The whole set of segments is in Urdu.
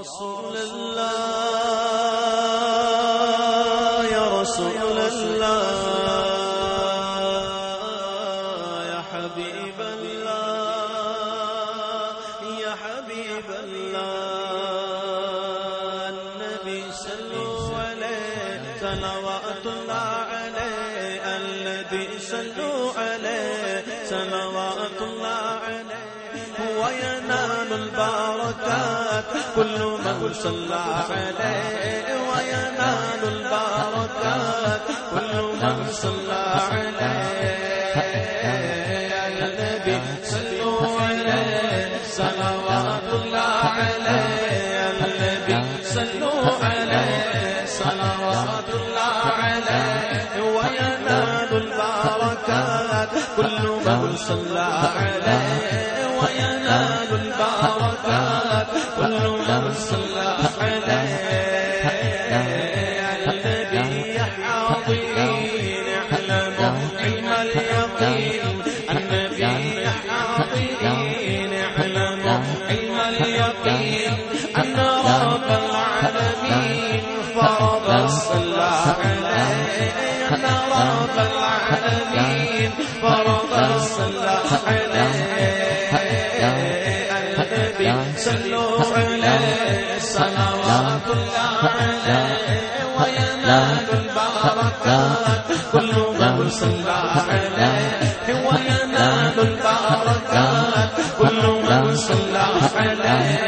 رسول الله يا رسول الله يا حبيب الله يا حبيب الله النبي صلوا عليه صلوات الله عليه الذي صلوا عليه صلوات الله عليه وينال البركات كل من صلى عليه وينال البركات. كل من صلى عليه. يا النبي صلوا عليه. صلوات الله عليه. يا النبي صلوا عليه. صلوات الله عليه. وينال البركات. كل من صلى عليه. وينال البركات كل من صلى عليه النبي حاضرين اعلموا علم اليقين النبي حاضرين اعلموا علم اليقين أن رب العالمين فرض الصلاة عليه أن رب العالمين فرض الصلاة عليه صلوا صلوات الله عليه وينال البركات كل من صلى عليه وينال البركات كل من صلى عليه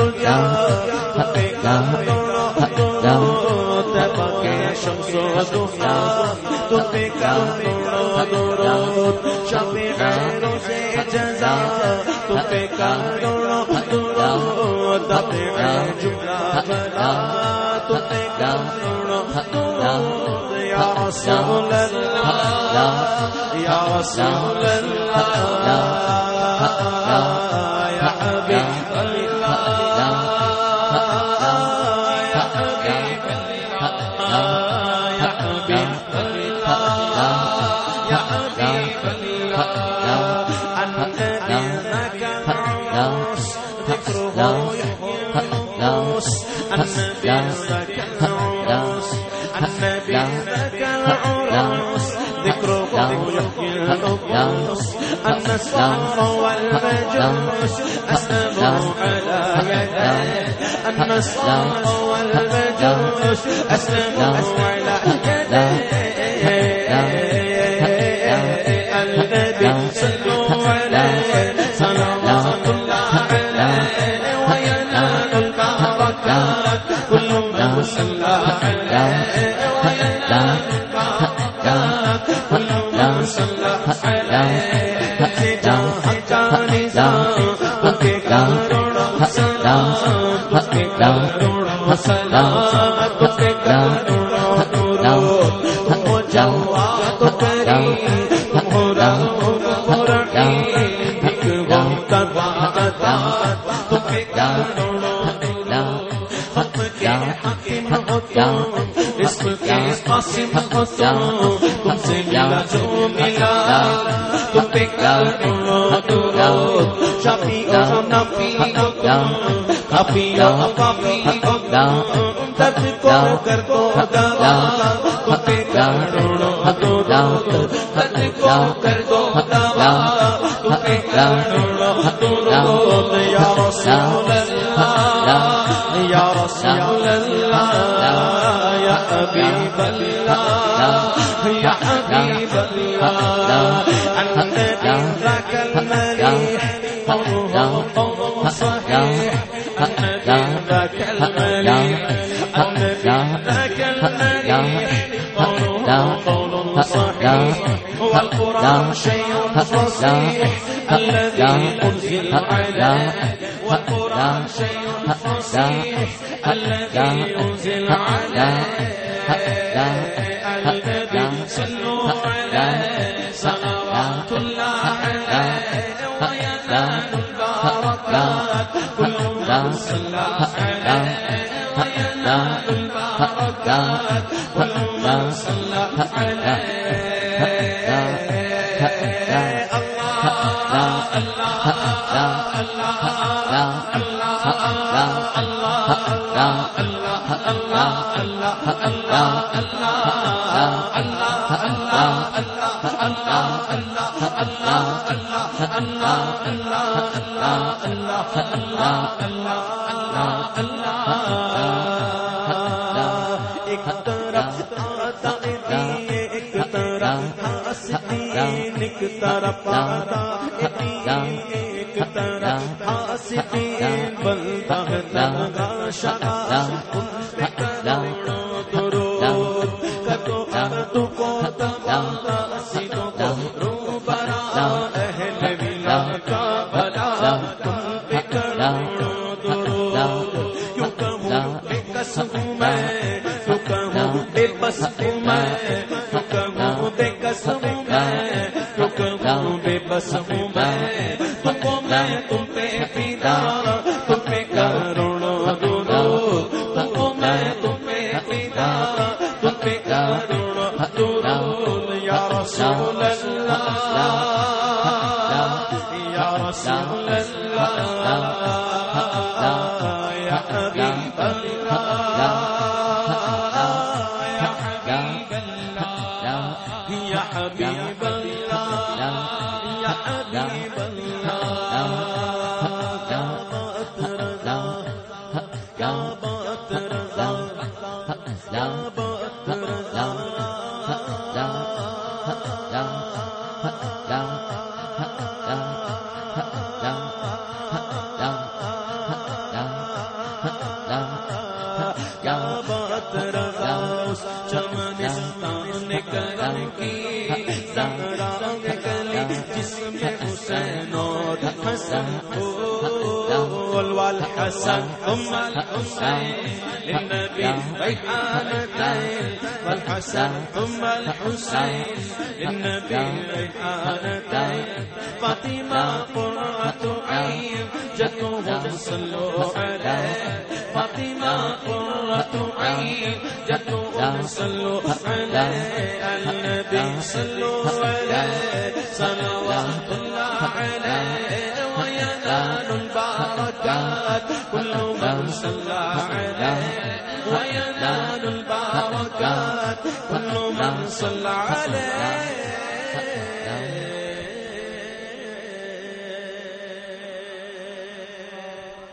تبھی کا دوڑو غیروں سے جزا۔ جملہ یا رسول اللہ یا رسول اللہ النصارى والمجوس أسلموا على يديه النصارى والمجوس أسلموا على يديه النبي صلوا عليه صلوات الله عليه وينال البركات كل من صلى عليه وينال البركات كل من صلى عليه جہاں جانی جان کے کروڑوں سلام کے کروڑوں سلام کے کروڑوں درود تم جوا تو کری تم ہو رہو پورنی بھک وقت بات تم کے کروڑوں درود حق کے حکیم ہو تم اسم کے قاسم ہو تم تم سے ملا جو ملا، تم پہ کروڑوں درود شفیع و نفی ہو تم کافی کافی ہو درد کو کر دو دوا تم پہ کروڑوں درود درد کو کر دو دوا تم پہ کروڑوں درود یا رسول اللہ حبیب اللہ یا حبیب اللہ النبي ذاك المليح قوله قول صحيح النبي ذاك المليح النبي ذاك المليح قوله قول صحيح والقرآن شيء فصيح الذي أنزل عليه والقرآن شيء فصيح الذي أنزل عليه النبي صلوا عليه صلوات الله ایک طرف دین ایک طرف ایک طرف ایک طرف حسدین شاہ کا تم پہ کروڑوں درود کیوں کہوں بے میں کیوں کہوں بے میں کیوں کہوں بے کس میں کیوں کہوں بے میں، تم کو میں تم پہ پیدا اللہ کیا بات رضا اس چمنستان کرم کی زہرا گلی جس میں حسین اور حسن اول والحسن ثم الحسين للنبي ريحانتين والحسن ثم الحسين للنبي ريحانتين فاطمة قرة عين جدهم صلوا عليه فاطمة قرة عين جدهم صلوا عليه النبي صلوا صلوات الله وينال البركات كل من صلى عليه وينال البركات كل من صلى عليه